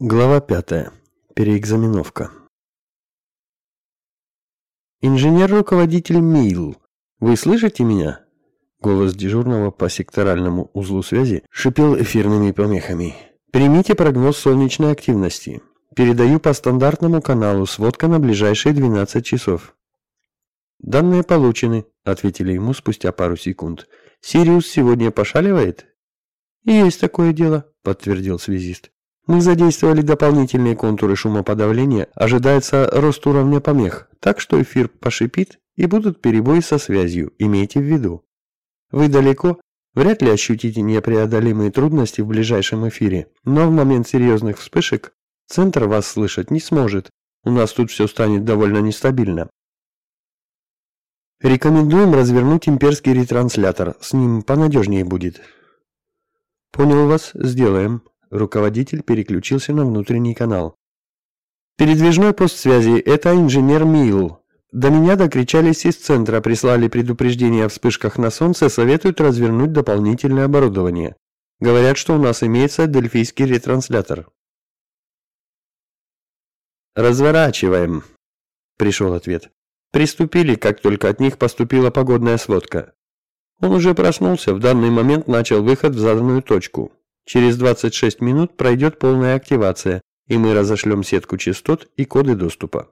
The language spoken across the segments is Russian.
Глава 5. Переэкзаменовка. Инженер-руководитель Мил, вы слышите меня? Голос дежурного по секторальному узлу связи шипел эфирными помехами. Примите прогноз солнечной активности. Передаю по стандартному каналу сводка на ближайшие 12 часов. Данные получены, ответили ему спустя пару секунд. Сириус сегодня пошаливает? Есть такое дело, подтвердил связист. Мы задействовали дополнительные контуры шумоподавления, ожидается рост уровня помех, так что эфир пошипит и будут перебои со связью, имейте в виду. Вы далеко, вряд ли ощутите непреодолимые трудности в ближайшем эфире, но в момент серьезных вспышек центр вас слышать не сможет, у нас тут все станет довольно нестабильно. Рекомендуем развернуть имперский ретранслятор, с ним понадежнее будет. Понял вас, сделаем. Руководитель переключился на внутренний канал. Передвижной пост связи – это инженер Мил. До меня докричались из центра, прислали предупреждение о вспышках на солнце, советуют развернуть дополнительное оборудование. Говорят, что у нас имеется дельфийский ретранслятор. «Разворачиваем», – пришел ответ. Приступили, как только от них поступила погодная сводка. Он уже проснулся, в данный момент начал выход в заданную точку. Через 26 минут пройдет полная активация, и мы разошлем сетку частот и коды доступа.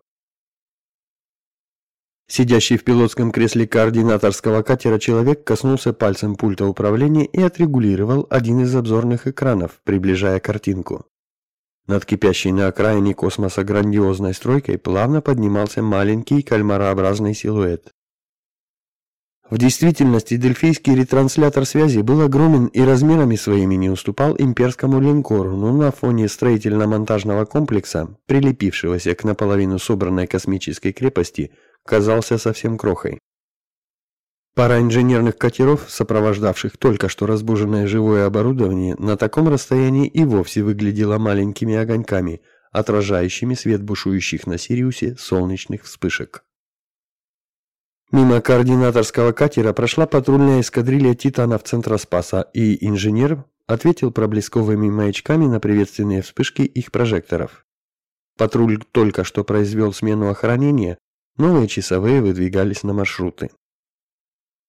Сидящий в пилотском кресле координаторского катера человек коснулся пальцем пульта управления и отрегулировал один из обзорных экранов, приближая картинку. Над кипящей на окраине космоса грандиозной стройкой плавно поднимался маленький кальмарообразный силуэт. В действительности дельфийский ретранслятор связи был огромен и размерами своими не уступал имперскому линкору, но на фоне строительно-монтажного комплекса, прилепившегося к наполовину собранной космической крепости, казался совсем крохой. Пара инженерных катеров, сопровождавших только что разбуженное живое оборудование, на таком расстоянии и вовсе выглядела маленькими огоньками, отражающими свет бушующих на Сириусе солнечных вспышек. Мимо координаторского катера прошла патрульная эскадрилья «Титанов» центра Спаса, и инженер ответил проблесковыми маячками на приветственные вспышки их прожекторов. Патруль только что произвел смену охранения, новые часовые выдвигались на маршруты.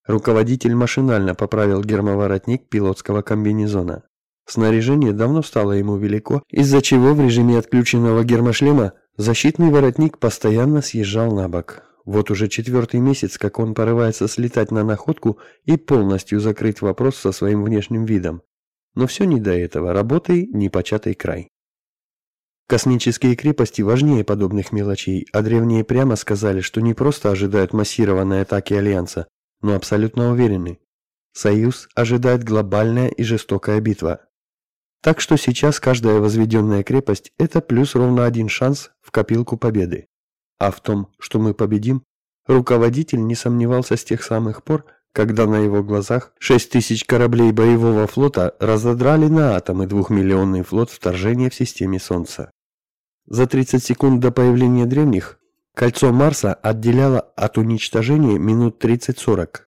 Руководитель машинально поправил гермоворотник пилотского комбинезона. Снаряжение давно стало ему велико, из-за чего в режиме отключенного гермошлема защитный воротник постоянно съезжал на бок. Вот уже четвертый месяц, как он порывается слетать на находку и полностью закрыть вопрос со своим внешним видом. Но все не до этого, работай непочатый край. Космические крепости важнее подобных мелочей, а древние прямо сказали, что не просто ожидают массированной атаки Альянса, но абсолютно уверены. Союз ожидает глобальная и жестокая битва. Так что сейчас каждая возведенная крепость – это плюс ровно один шанс в копилку победы. А в том, что мы победим, руководитель не сомневался с тех самых пор, когда на его глазах 6 тысяч кораблей боевого флота разодрали на атомы двухмиллионный флот вторжения в системе Солнца. За 30 секунд до появления древних кольцо Марса отделяло от уничтожения минут 30-40.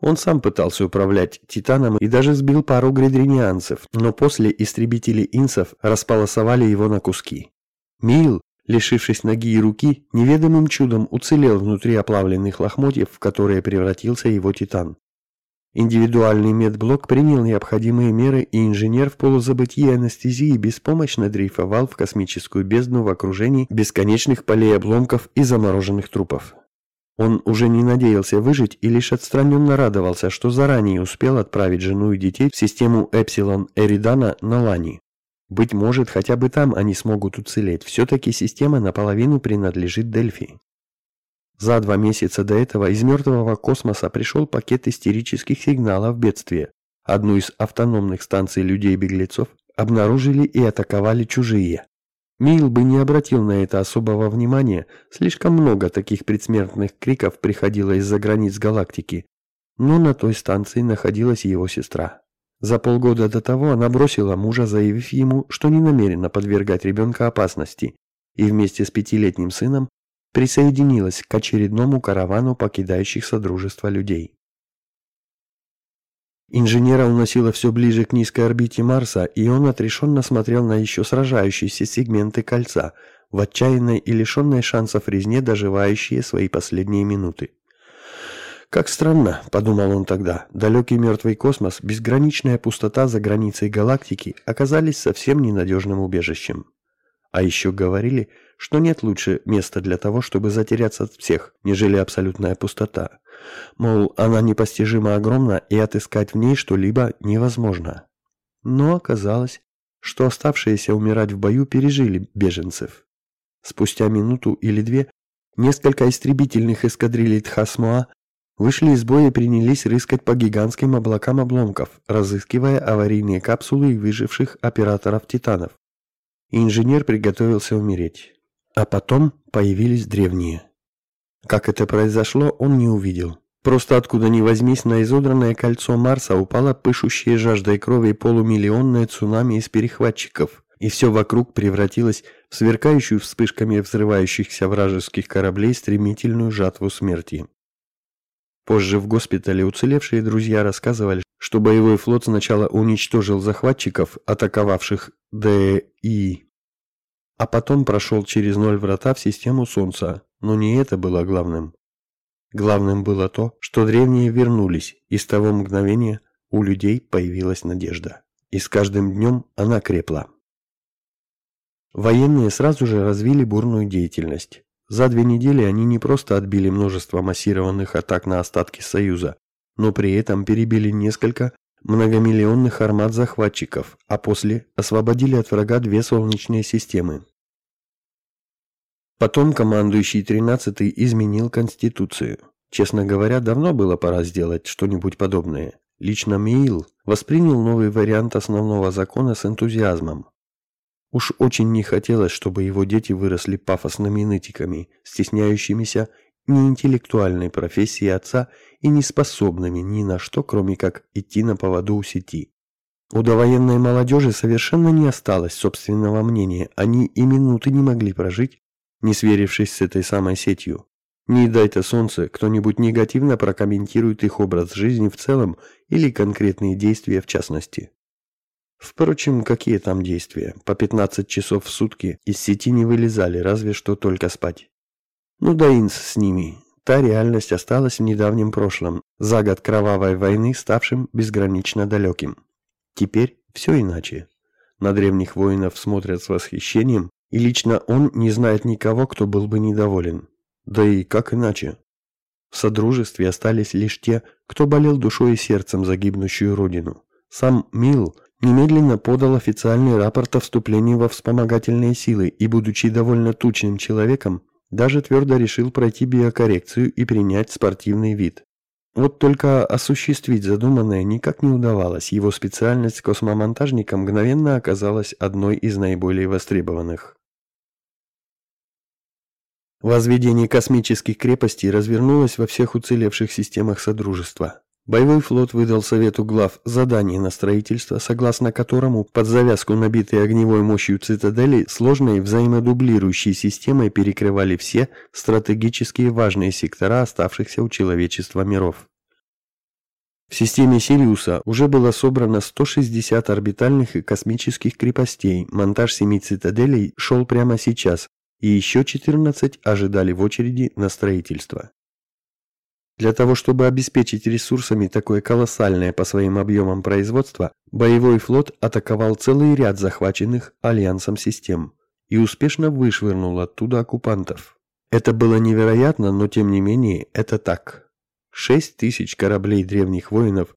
Он сам пытался управлять Титаном и даже сбил пару гридринианцев, но после истребители инсов располосовали его на куски. Мил, лишившись ноги и руки, неведомым чудом уцелел внутри оплавленных лохмотьев, в которые превратился его титан. Индивидуальный медблок принял необходимые меры, и инженер в полузабытии анестезии беспомощно дрейфовал в космическую бездну в окружении бесконечных полей обломков и замороженных трупов. Он уже не надеялся выжить и лишь отстраненно радовался, что заранее успел отправить жену и детей в систему Эпсилон Эридана на Лани. Быть может, хотя бы там они смогут уцелеть. Все-таки система наполовину принадлежит Дельфи. За два месяца до этого из мертвого космоса пришел пакет истерических сигналов бедствия. Одну из автономных станций людей-беглецов обнаружили и атаковали чужие. Мил бы не обратил на это особого внимания, слишком много таких предсмертных криков приходило из-за границ галактики. Но на той станции находилась его сестра. За полгода до того она бросила мужа, заявив ему, что не намерена подвергать ребенка опасности, и вместе с пятилетним сыном присоединилась к очередному каравану покидающих Содружество людей. Инженера уносило все ближе к низкой орбите Марса, и он отрешенно смотрел на еще сражающиеся сегменты кольца, в отчаянной и лишенной шансов резне доживающие свои последние минуты. «Как странно», — подумал он тогда, — далекий мертвый космос, безграничная пустота за границей галактики оказались совсем ненадежным убежищем. А еще говорили, что нет лучше места для того, чтобы затеряться от всех, нежели абсолютная пустота. Мол, она непостижимо огромна, и отыскать в ней что-либо невозможно. Но оказалось, что оставшиеся умирать в бою пережили беженцев. Спустя минуту или две несколько истребительных эскадрилей Тхасмуа вышли из боя и принялись рыскать по гигантским облакам обломков, разыскивая аварийные капсулы и выживших операторов «Титанов». Инженер приготовился умереть. А потом появились древние. Как это произошло, он не увидел. Просто откуда ни возьмись на изодранное кольцо Марса упало пышущее жаждой крови полумиллионное цунами из перехватчиков, и все вокруг превратилось в сверкающую вспышками взрывающихся вражеских кораблей стремительную жатву смерти. Позже в госпитале уцелевшие друзья рассказывали, что боевой флот сначала уничтожил захватчиков, атаковавших ДИ, а потом прошел через ноль врата в систему Солнца, но не это было главным. Главным было то, что древние вернулись, и с того мгновения у людей появилась надежда. И с каждым днем она крепла. Военные сразу же развили бурную деятельность. За две недели они не просто отбили множество массированных атак на остатки Союза, но при этом перебили несколько многомиллионных армат захватчиков, а после освободили от врага две солнечные системы. Потом командующий 13-й изменил Конституцию. Честно говоря, давно было пора сделать что-нибудь подобное. Лично Миил воспринял новый вариант основного закона с энтузиазмом. Уж очень не хотелось, чтобы его дети выросли пафосными нытиками, стесняющимися неинтеллектуальной профессии отца и неспособными ни на что, кроме как идти на поводу у сети. У довоенной молодежи совершенно не осталось собственного мнения, они и минуты не могли прожить, не сверившись с этой самой сетью. Не дай-то солнце, кто-нибудь негативно прокомментирует их образ жизни в целом или конкретные действия в частности. Впрочем, какие там действия? По 15 часов в сутки из сети не вылезали, разве что только спать. Ну да инс с ними. Та реальность осталась в недавнем прошлом, за год кровавой войны, ставшим безгранично далеким. Теперь все иначе. На древних воинов смотрят с восхищением, и лично он не знает никого, кто был бы недоволен. Да и как иначе? В Содружестве остались лишь те, кто болел душой и сердцем за гибнущую родину. Сам Мил немедленно подал официальный рапорт о вступлении во вспомогательные силы и, будучи довольно тучным человеком, даже твердо решил пройти биокоррекцию и принять спортивный вид. Вот только осуществить задуманное никак не удавалось, его специальность космомонтажника мгновенно оказалась одной из наиболее востребованных. Возведение космических крепостей развернулось во всех уцелевших системах Содружества. Боевой флот выдал Совету глав задание на строительство, согласно которому под завязку набитой огневой мощью цитадели сложной взаимодублирующей системой перекрывали все стратегически важные сектора оставшихся у человечества миров. В системе Сириуса уже было собрано 160 орбитальных и космических крепостей, монтаж семи цитаделей шел прямо сейчас, и еще 14 ожидали в очереди на строительство. Для того, чтобы обеспечить ресурсами такое колоссальное по своим объемам производство, боевой флот атаковал целый ряд захваченных Альянсом систем и успешно вышвырнул оттуда оккупантов. Это было невероятно, но тем не менее это так. 6 тысяч кораблей древних воинов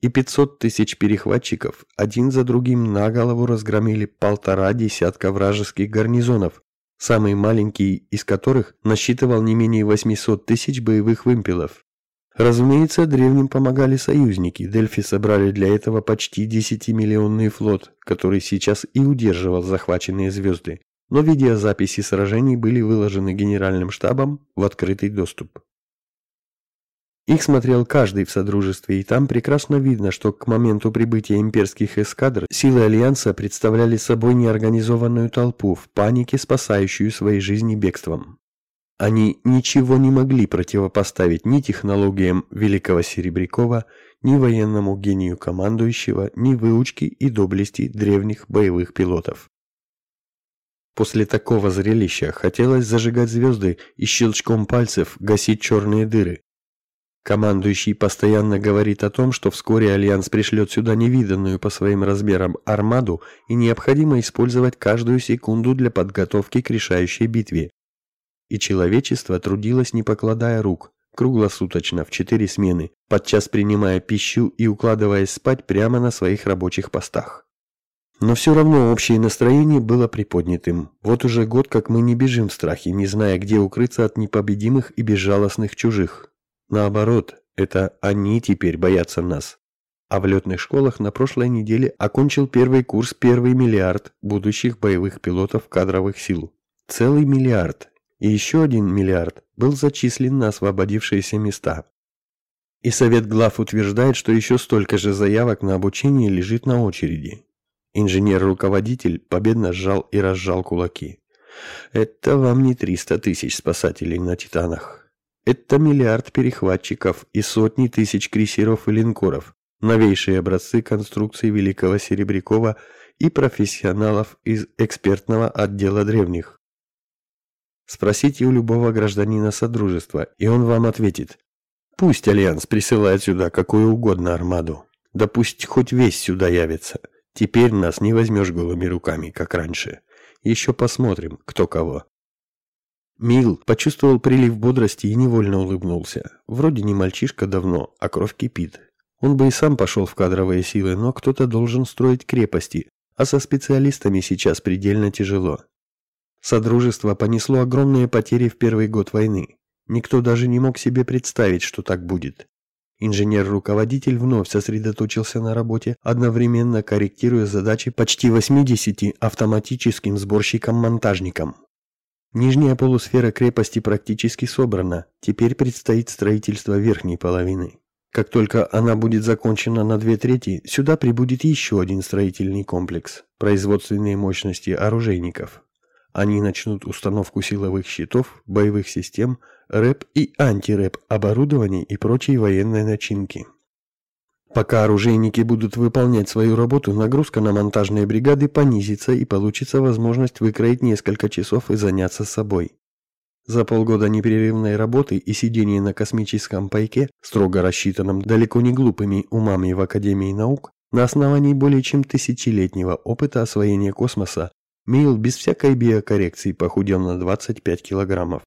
и 500 тысяч перехватчиков один за другим на голову разгромили полтора десятка вражеских гарнизонов, самый маленький из которых насчитывал не менее 800 тысяч боевых вымпелов. Разумеется, древним помогали союзники. Дельфи собрали для этого почти 10-миллионный флот, который сейчас и удерживал захваченные звезды. Но видеозаписи сражений были выложены генеральным штабом в открытый доступ. Их смотрел каждый в Содружестве, и там прекрасно видно, что к моменту прибытия имперских эскадр силы Альянса представляли собой неорганизованную толпу, в панике спасающую свои жизни бегством. Они ничего не могли противопоставить ни технологиям Великого Серебрякова, ни военному гению командующего, ни выучки и доблести древних боевых пилотов. После такого зрелища хотелось зажигать звезды и щелчком пальцев гасить черные дыры. Командующий постоянно говорит о том, что вскоре Альянс пришлет сюда невиданную по своим размерам армаду и необходимо использовать каждую секунду для подготовки к решающей битве. И человечество трудилось не покладая рук, круглосуточно в четыре смены, подчас принимая пищу и укладываясь спать прямо на своих рабочих постах. Но все равно общее настроение было приподнятым. Вот уже год, как мы не бежим в страхе, не зная, где укрыться от непобедимых и безжалостных чужих. Наоборот, это они теперь боятся нас. А в летных школах на прошлой неделе окончил первый курс первый миллиард будущих боевых пилотов кадровых сил. Целый миллиард. И еще один миллиард был зачислен на освободившиеся места. И Совет глав утверждает, что еще столько же заявок на обучение лежит на очереди. Инженер-руководитель победно сжал и разжал кулаки. Это вам не 300 тысяч спасателей на Титанах. Это миллиард перехватчиков и сотни тысяч крейсеров и линкоров, новейшие образцы конструкции Великого Серебрякова и профессионалов из экспертного отдела древних. Спросите у любого гражданина Содружества, и он вам ответит. Пусть Альянс присылает сюда какую угодно армаду. Да пусть хоть весь сюда явится. Теперь нас не возьмешь голыми руками, как раньше. Еще посмотрим, кто кого. Мил почувствовал прилив бодрости и невольно улыбнулся. Вроде не мальчишка давно, а кровь кипит. Он бы и сам пошел в кадровые силы, но кто-то должен строить крепости, а со специалистами сейчас предельно тяжело. Содружество понесло огромные потери в первый год войны. Никто даже не мог себе представить, что так будет. Инженер-руководитель вновь сосредоточился на работе, одновременно корректируя задачи почти 80 автоматическим сборщикам-монтажникам. Нижняя полусфера крепости практически собрана, теперь предстоит строительство верхней половины. Как только она будет закончена на две трети, сюда прибудет еще один строительный комплекс – производственные мощности оружейников. Они начнут установку силовых щитов, боевых систем, рэп и антирэп оборудований и прочей военной начинки. Пока оружейники будут выполнять свою работу, нагрузка на монтажные бригады понизится и получится возможность выкроить несколько часов и заняться собой. За полгода непрерывной работы и сидения на космическом пайке, строго рассчитанном далеко не глупыми умами в Академии наук, на основании более чем тысячелетнего опыта освоения космоса, Мейл без всякой биокоррекции похудел на 25 килограммов.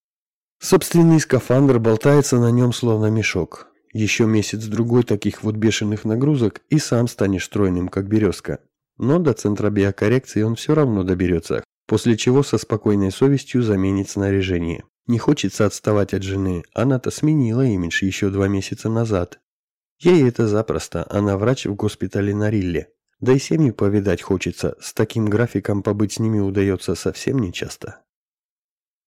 Собственный скафандр болтается на нем словно мешок. Еще месяц-другой таких вот бешеных нагрузок и сам станешь стройным, как березка. Но до центра биокоррекции он все равно доберется, после чего со спокойной совестью заменит снаряжение. Не хочется отставать от жены, она-то сменила имидж еще два месяца назад. Ей это запросто, она врач в госпитале на Рилле. Да и семьи повидать хочется, с таким графиком побыть с ними удается совсем нечасто.